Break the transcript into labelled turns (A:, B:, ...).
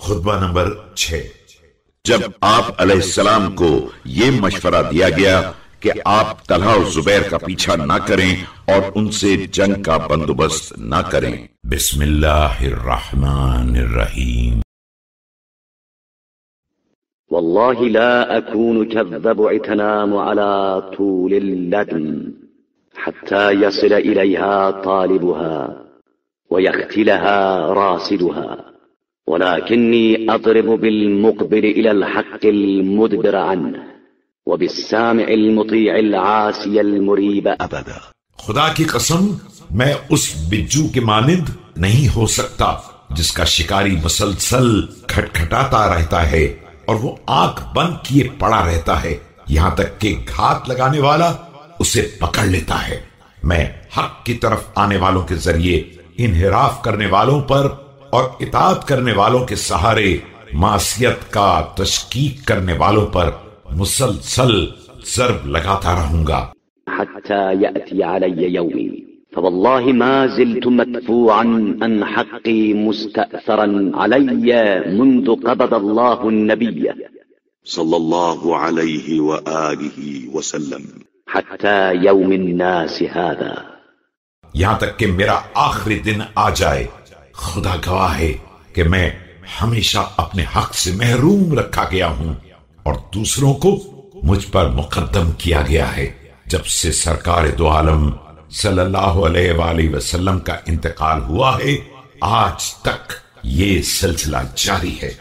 A: خطبہ نمبر چھ۔
B: جب آپ علیہ السلام کو یہ مشورہ دیا گیا کہ آپ طلحہ و زبیر کا پیچھا نہ کریں اور ان سے جنگ کا بندوبست نہ کریں۔
A: بسم اللہ الرحمن الرحیم۔
C: والله لا أكون كالضبع تنام على طول اللدن حتى يصل إليها طالبها ويختلها راسدها۔ ولكني أضرب بالمقبل إلى الحق المدبر عنه وبالسامع المطيع العاسي المريب. أبدا.
A: خدا کی قسم، میں اس بجو کے مانند نہیں ہو سکتا جس کا شکاری مسلسل کھٹکھٹاتا رہتا ہے اور وہ آنکھ بند کیے پڑا رہتا ہے۔ یہاں تک کہ گھات لگانے والا اسے پکڑ لیتا ہے۔ میں حق کی طرف آنے والوں کے ذریعے انحراف کرنے والوں پر اور اطاعت کرنے والوں کے سہارے معصیت کا تشکیق کرنے والوں پر مسلسل ضرب لگاتا رہوں گا۔
C: حتى يأتي علي يومي فوالله ما زلت مدفوعا عن حقي مستأثرا علي منذ قبض الله النبي
D: صلى الله عليه وآله وسلم.
C: حتى يوم الناس هذا.
A: یہاں تک کہ میرا آخری دن آ جائے۔ خدا گواہ ہے کہ میں ہمیشہ اپنے حق سے محروم رکھا گیا ہوں اور دوسروں کو مجھ پر مقدم کیا گیا ہے جب سے سرکار دو عالم صلی اللہ علیہ وآلہ وسلم کا انتقال ہوا ہے، آج تک یہ سلسلہ جاری ہے۔